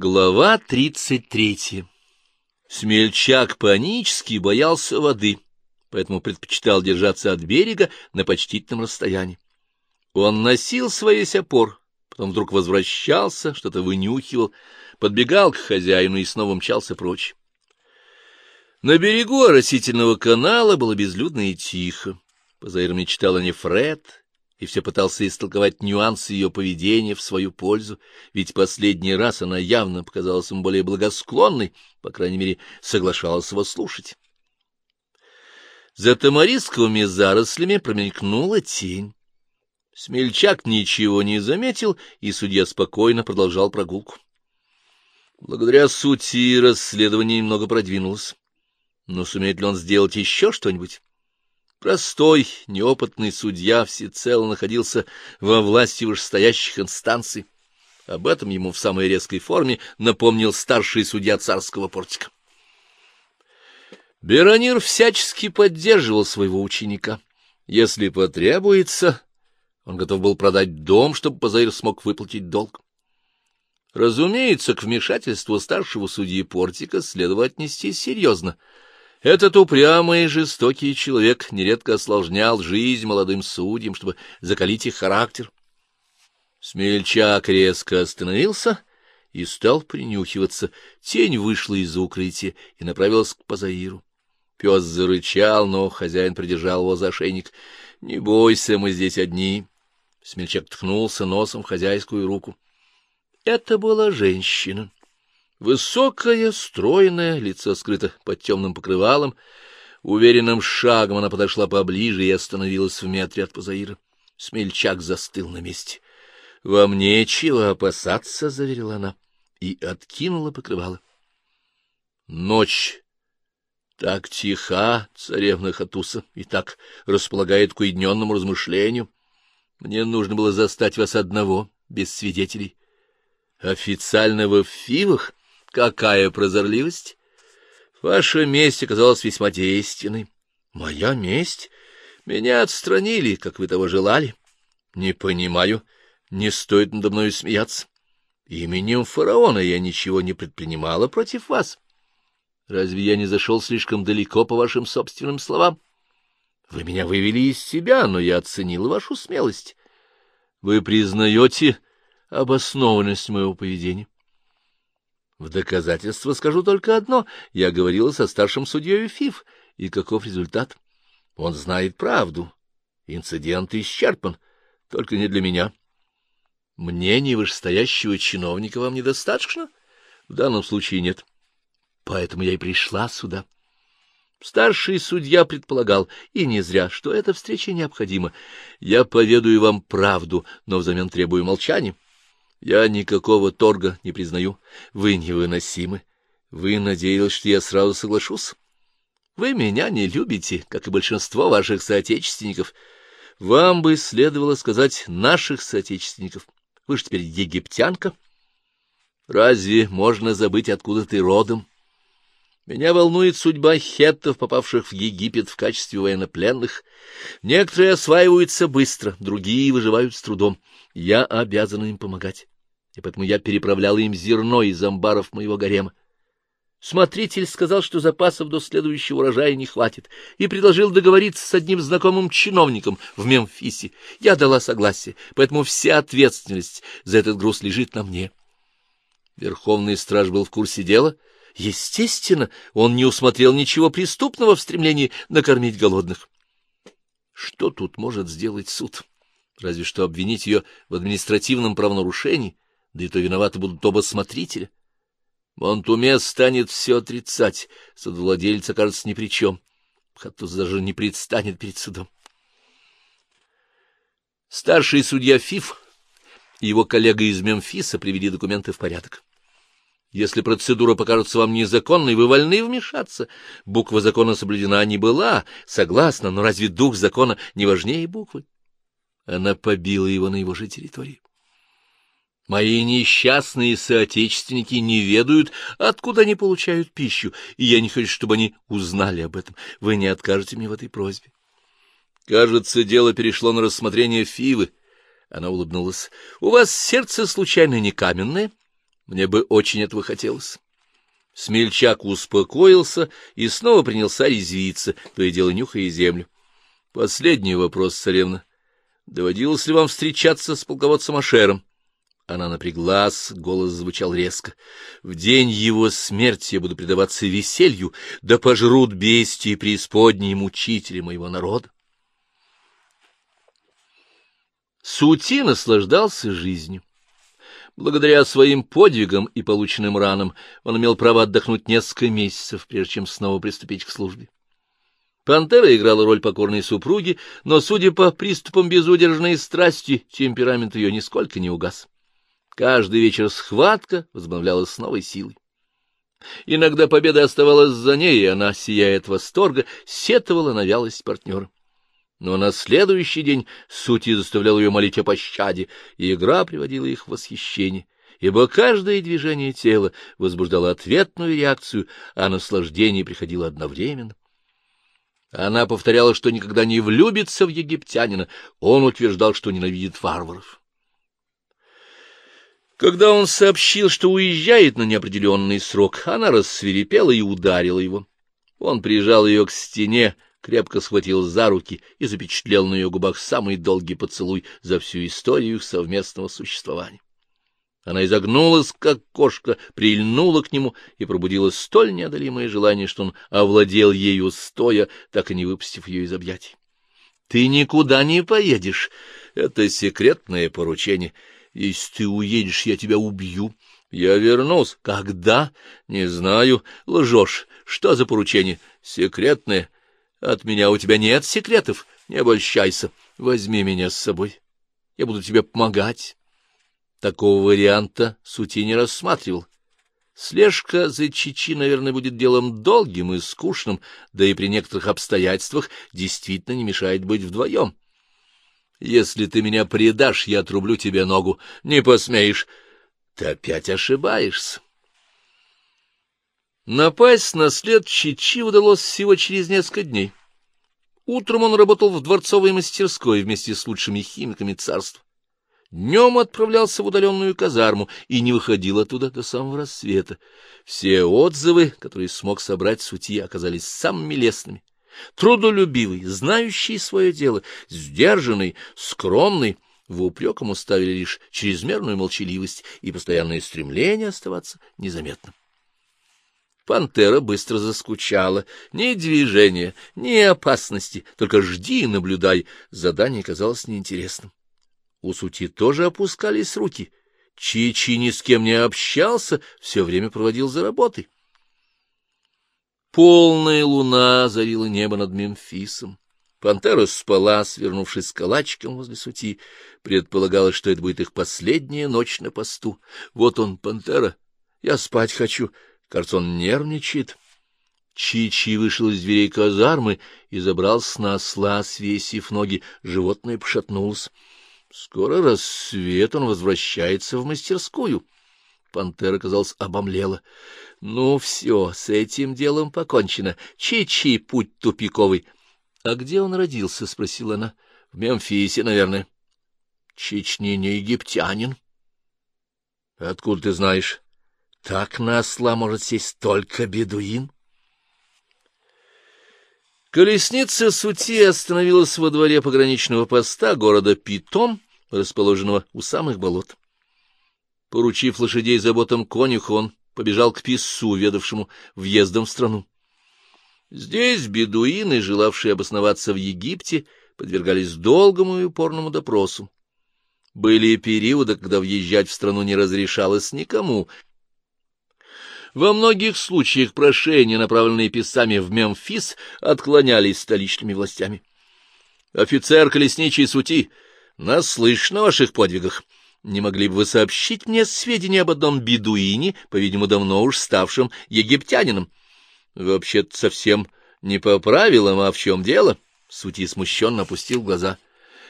Глава тридцать третья. Смельчак панически боялся воды, поэтому предпочитал держаться от берега на почтительном расстоянии. Он носил свой опор, потом вдруг возвращался, что-то вынюхивал, подбегал к хозяину и снова мчался прочь. На берегу оросительного канала было безлюдно и тихо. Позаир мечтал о Нефред, и все пытался истолковать нюансы ее поведения в свою пользу, ведь последний раз она явно показалась ему более благосклонной, по крайней мере, соглашалась его слушать. За тамарисковыми зарослями промелькнула тень. Смельчак ничего не заметил, и судья спокойно продолжал прогулку. Благодаря сути расследование немного продвинулось. Но сумеет ли он сделать еще что-нибудь? Простой, неопытный судья всецело находился во власти вышестоящих инстанций. Об этом ему в самой резкой форме напомнил старший судья царского портика. Беронир всячески поддерживал своего ученика. Если потребуется, он готов был продать дом, чтобы Пазаир смог выплатить долг. Разумеется, к вмешательству старшего судьи портика следовало отнестись серьезно — этот упрямый и жестокий человек нередко осложнял жизнь молодым судьям, чтобы закалить их характер. Смельчак резко остановился и стал принюхиваться. Тень вышла из укрытия и направилась к Пазаиру. Пес зарычал, но хозяин придержал его за ошейник. — Не бойся, мы здесь одни. Смельчак ткнулся носом в хозяйскую руку. Это была женщина. Высокая, стройная, лицо скрыто под темным покрывалом. Уверенным шагом она подошла поближе и остановилась в метре от Пазаира. Смельчак застыл на месте. — Вам нечего опасаться, — заверила она, и откинула покрывало. Ночь так тиха, царевна Хатуса, и так располагает к уединенному размышлению. Мне нужно было застать вас одного, без свидетелей. Официально в Фивах? Какая прозорливость! Ваша месть оказалась весьма действенной. Моя месть? Меня отстранили, как вы того желали. Не понимаю, не стоит надо мною смеяться. Именем фараона я ничего не предпринимала против вас. Разве я не зашел слишком далеко по вашим собственным словам? Вы меня вывели из себя, но я оценил вашу смелость. Вы признаете обоснованность моего поведения? В доказательство скажу только одно. Я говорила со старшим судьей ФИФ. И каков результат? Он знает правду. Инцидент исчерпан. Только не для меня. Мнение вышестоящего чиновника вам недостаточно? В данном случае нет. Поэтому я и пришла сюда. Старший судья предполагал, и не зря, что эта встреча необходима. Я поведаю вам правду, но взамен требую молчания. Я никакого торга не признаю. Вы невыносимы. Вы надеялись, что я сразу соглашусь? Вы меня не любите, как и большинство ваших соотечественников. Вам бы следовало сказать наших соотечественников. Вы же теперь египтянка. Разве можно забыть, откуда ты родом? Меня волнует судьба хеттов, попавших в Египет в качестве военнопленных. Некоторые осваиваются быстро, другие выживают с трудом. Я обязана им помогать, и поэтому я переправляла им зерно из амбаров моего гарема. Смотритель сказал, что запасов до следующего урожая не хватит, и предложил договориться с одним знакомым чиновником в Мемфисе. Я дала согласие, поэтому вся ответственность за этот груз лежит на мне. Верховный страж был в курсе дела — Естественно, он не усмотрел ничего преступного в стремлении накормить голодных. Что тут может сделать суд? Разве что обвинить ее в административном правонарушении, да и то виноваты будут оба смотрителя. Монтуме станет все отрицать, судовладелец окажется ни при чем. Хаттус даже не предстанет перед судом. Старший судья Фиф и его коллега из Мемфиса привели документы в порядок. Если процедура покажется вам незаконной, вы вольны вмешаться. Буква закона соблюдена не была, согласна, но разве дух закона не важнее буквы? Она побила его на его же территории. Мои несчастные соотечественники не ведают, откуда они получают пищу, и я не хочу, чтобы они узнали об этом. Вы не откажете мне в этой просьбе. Кажется, дело перешло на рассмотрение Фивы. Она улыбнулась. — У вас сердце случайно не каменное? — Мне бы очень этого хотелось. Смельчак успокоился и снова принялся резвиться, то и дело нюхая землю. Последний вопрос, царевна. Доводилось ли вам встречаться с полководцем Ашером? Она напряглась, голос звучал резко. В день его смерти я буду предаваться веселью, да пожрут бестии преисподние мучители моего народа. Сути наслаждался жизнью. Благодаря своим подвигам и полученным ранам он имел право отдохнуть несколько месяцев, прежде чем снова приступить к службе. Пантера играла роль покорной супруги, но, судя по приступам безудержной страсти, темперамент ее нисколько не угас. Каждый вечер схватка возобновлялась с новой силой. Иногда победа оставалась за ней, и она, сияя от восторга, сетовала на вялость партнера. Но на следующий день Сути заставлял ее молить о пощаде, и игра приводила их в восхищение, ибо каждое движение тела возбуждало ответную реакцию, а наслаждение приходило одновременно. Она повторяла, что никогда не влюбится в египтянина, он утверждал, что ненавидит варваров. Когда он сообщил, что уезжает на неопределенный срок, она рассверепела и ударила его. Он прижал ее к стене, крепко схватил за руки и запечатлел на ее губах самый долгий поцелуй за всю историю их совместного существования. Она изогнулась, как кошка, прильнула к нему и пробудила столь неодолимое желание, что он овладел ею стоя, так и не выпустив ее из объятий. — Ты никуда не поедешь. Это секретное поручение. Если ты уедешь, я тебя убью. Я вернусь. Когда? Не знаю. Лжешь. Что за поручение? Секретное. От меня у тебя нет секретов. Не обольщайся. Возьми меня с собой. Я буду тебе помогать. Такого варианта Сути не рассматривал. Слежка за Чичи, наверное, будет делом долгим и скучным, да и при некоторых обстоятельствах действительно не мешает быть вдвоем. Если ты меня предашь, я отрублю тебе ногу. Не посмеешь. Ты опять ошибаешься. Напасть на след Чичи удалось всего через несколько дней. Утром он работал в дворцовой мастерской вместе с лучшими химиками царства. Днем отправлялся в удаленную казарму и не выходил оттуда до самого рассвета. Все отзывы, которые смог собрать Сути, оказались самыми лестными трудолюбивый, знающий свое дело, сдержанный, скромный, в упрек ему ставили лишь чрезмерную молчаливость и постоянное стремление оставаться незаметным. Пантера быстро заскучала. Ни движения, ни опасности, только жди и наблюдай. Задание казалось неинтересным. У Сути тоже опускались руки. Чичи ни с кем не общался, все время проводил за работой. Полная луна озарила небо над Мемфисом. Пантера спала, свернувшись калачиком возле сути. Предполагалось, что это будет их последняя ночь на посту. Вот он, пантера. Я спать хочу. Кажется, он нервничает. Чичи вышел из дверей казармы и забрался на осла, свесив ноги. Животное пошатнулось. Скоро рассвет, он возвращается в мастерскую. Пантера, казалось, обомлела. — Ну, все, с этим делом покончено. Чи-чи, путь тупиковый. — А где он родился? — спросила она. — В Мемфисе, наверное. — Чечни не египтянин. — Откуда ты знаешь? — Так на осла может сесть только бедуин. Колесница Сути остановилась во дворе пограничного поста города Питом, расположенного у самых болот. Поручив лошадей заботам конюху, он побежал к писцу, ведавшему въездом в страну. Здесь бедуины, желавшие обосноваться в Египте, подвергались долгому и упорному допросу. Были периоды, когда въезжать в страну не разрешалось никому. Во многих случаях прошения, направленные писцами в Мемфис, отклонялись столичными властями. «Офицер колесничий сути, наслышан о ваших подвигах. Не могли бы вы сообщить мне сведения об одном бедуине, по-видимому, давно уж ставшем египтянином? Вообще-то совсем не по правилам, а в чем дело? Сути смущенно опустил глаза.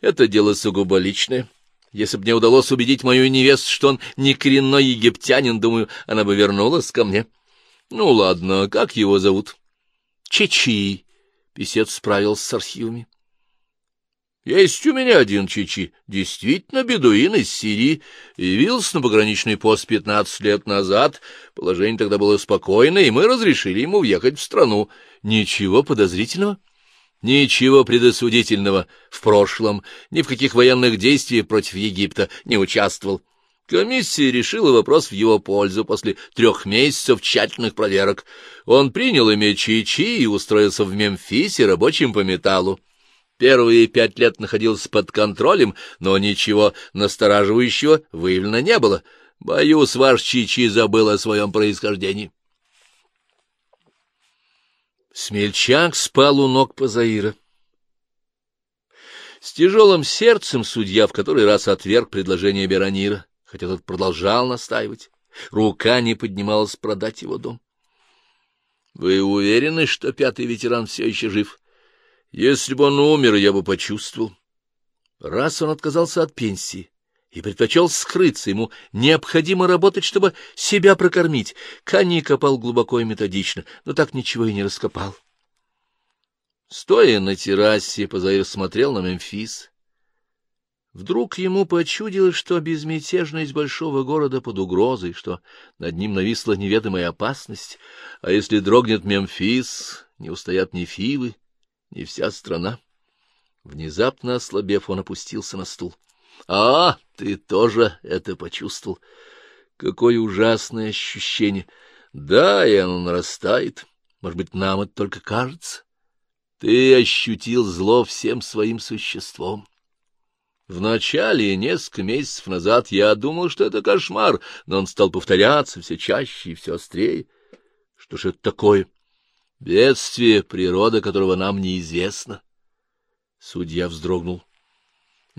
Это дело сугубо личное. Если бы мне удалось убедить мою невесту, что он не коренной египтянин, думаю, она бы вернулась ко мне. Ну, ладно, как его зовут? Чечи. Песец справился с архивами. Есть у меня один чичи, действительно бедуин из Сирии, явился на пограничный пост пятнадцать лет назад, положение тогда было спокойное, и мы разрешили ему въехать в страну. Ничего подозрительного? Ничего предосудительного в прошлом, ни в каких военных действиях против Египта не участвовал. Комиссия решила вопрос в его пользу после трех месяцев тщательных проверок. Он принял имя Чичи и устроился в Мемфисе рабочим по металлу. Первые пять лет находился под контролем, но ничего настораживающего выявлено не было. Боюсь, ваш Чичи забыл о своем происхождении. Смельчак спал у ног Пазаира. С тяжелым сердцем судья в который раз отверг предложение Беронира, хотя тот продолжал настаивать. Рука не поднималась продать его дом. — Вы уверены, что пятый ветеран все еще жив? Если бы он умер, я бы почувствовал. Раз он отказался от пенсии и предпочел скрыться, ему необходимо работать, чтобы себя прокормить. Кани копал глубоко и методично, но так ничего и не раскопал. Стоя на террасе, Позаир смотрел на Мемфис. Вдруг ему почудилось, что безмятежность большого города под угрозой, что над ним нависла неведомая опасность, а если дрогнет Мемфис, не устоят ни Фивы, не вся страна. Внезапно ослабев, он опустился на стул. — А, ты тоже это почувствовал. Какое ужасное ощущение! Да, и оно нарастает. Может быть, нам это только кажется. Ты ощутил зло всем своим существом. Вначале, несколько месяцев назад, я думал, что это кошмар, но он стал повторяться все чаще и все острее. Что же это такое? — Бедствие, природа которого нам неизвестна. Судья вздрогнул.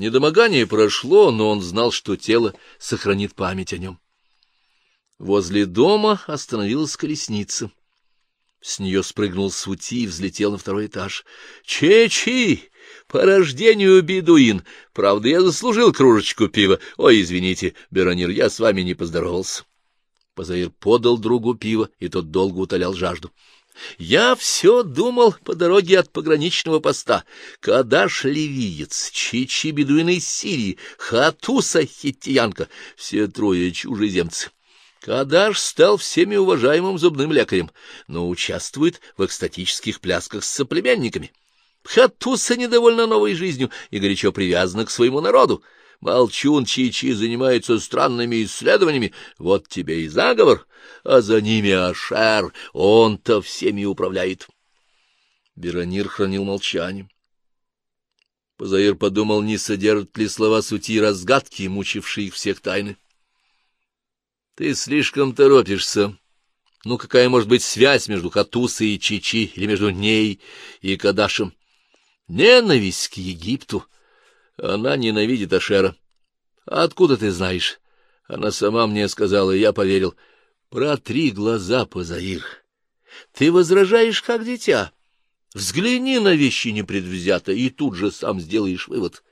Недомогание прошло, но он знал, что тело сохранит память о нем. Возле дома остановилась колесница. С нее спрыгнул Сути и взлетел на второй этаж. «Че-чи! По рождению бедуин! Правда, я заслужил кружечку пива. Ой, извините, Беронир, я с вами не поздоровался». Позаир подал другу пива, и тот долго утолял жажду. Я все думал по дороге от пограничного поста. Кадаш ливиец, Чичи бедуин из Сирии, Хатуса хиттиянка — все трое чужеземцы. Кадаш стал всеми уважаемым зубным лекарем, но участвует в экстатических плясках с соплеменниками. Хатуса недовольна новой жизнью и горячо привязана к своему народу. Молчун Чичи занимается странными исследованиями, вот тебе и заговор, а за ними Ашер, он-то всеми управляет. Беронир хранил молчание. Позаир подумал, не содержат ли слова сути разгадки, мучившие их всех тайны. — Ты слишком торопишься. Ну, какая может быть связь между Хатусой и Чичи, или между ней и Кадашем? Ненависть к Египту — она ненавидит Ашера. А откуда ты знаешь? Она сама мне сказала, и я поверил. Протри глаза, Пазаир. Ты возражаешь, как дитя. Взгляни на вещи непредвзято, и тут же сам сделаешь вывод.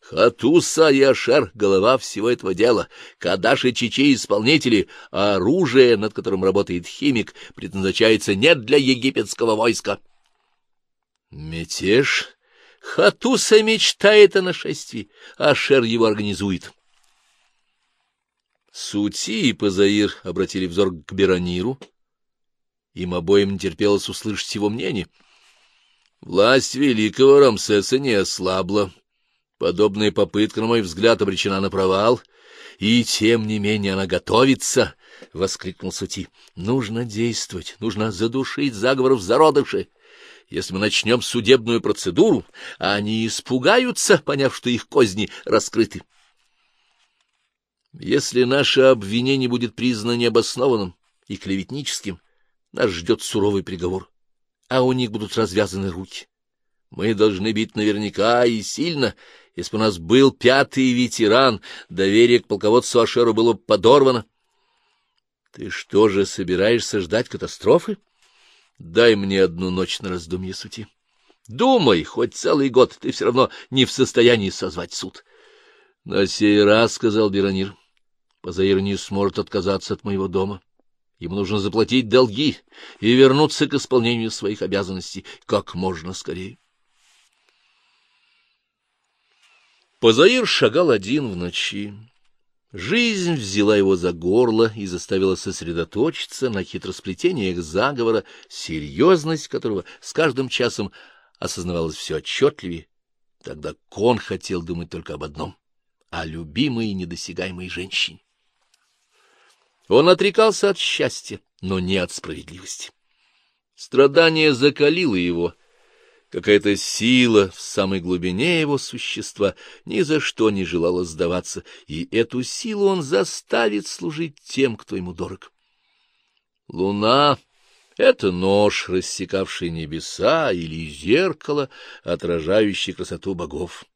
Хатуса и Ашер — голова всего этого дела. Кадаш и Чичи — исполнители, а оружие, над которым работает химик, предназначается не для египетского войска. Мятеж Хатуса мечтает о нашествии, а Шер его организует. Сути и Пазаир обратили взор к Берониру. Им обоим не терпелось услышать его мнение. Власть великого Рамсеса не ослабла. Подобная попытка, на мой взгляд, обречена на провал. И тем не менее она готовится, — воскликнул Сути. — Нужно действовать, нужно задушить заговор в зародыше. Если мы начнем судебную процедуру, они испугаются, поняв, что их козни раскрыты. Если наше обвинение будет признано необоснованным и клеветническим, нас ждет суровый приговор, а у них будут развязаны руки. Мы должны бить наверняка и сильно. Если бы у нас был пятый ветеран, доверие к полководцу Ашеру было бы подорвано. Ты что же, собираешься ждать катастрофы? Дай мне одну ночь на раздумье сути. Думай, хоть целый год, ты все равно не в состоянии созвать суд. — На сей раз, — сказал Беронир, — Позаир не сможет отказаться от моего дома. Ему нужно заплатить долги и вернуться к исполнению своих обязанностей как можно скорее. Позаир шагал один в ночи. Жизнь взяла его за горло и заставила сосредоточиться на хитросплетениях заговора, серьезность которого с каждым часом осознавалась все отчетливее. Тогда Кон хотел думать только об одном — о любимой и недосягаемой женщине. Он отрекался от счастья, но не от справедливости. Страдание закалило его — Какая-то сила в самой глубине его существа ни за что не желала сдаваться, и эту силу он заставит служить тем, кто ему дорог. Луна — это нож, рассекавший небеса, или зеркало, отражающее красоту богов.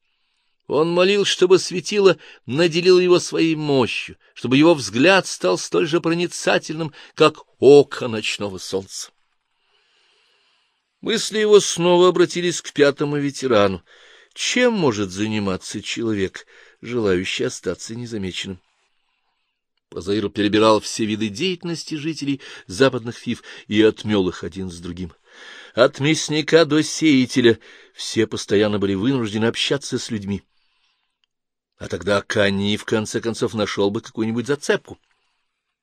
Он молил, чтобы светило наделило его своей мощью, чтобы его взгляд стал столь же проницательным, как око ночного солнца. Мысли его снова обратились к пятому ветерану. Чем может заниматься человек, желающий остаться незамеченным? Позаир перебирал все виды деятельности жителей западных фив и отмел их один с другим. От мясника до сеятеля все постоянно были вынуждены общаться с людьми. А тогда Кани в конце концов нашел бы какую-нибудь зацепку.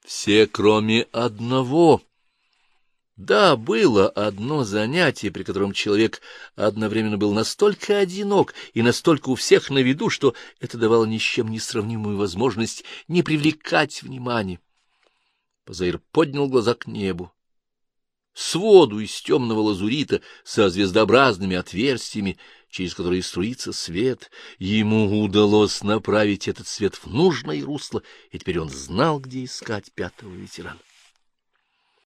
Все, кроме одного, да, было одно занятие, при котором человек одновременно был настолько одинок и настолько у всех на виду, что это давало ни с чем не сравнимую возможность не привлекать внимания. Позаир поднял глаза к небу. Своду из темного лазурита со звездообразными отверстиями, через которые струится свет. Ему удалось направить этот свет в нужное русло, и теперь он знал, где искать пятого ветерана.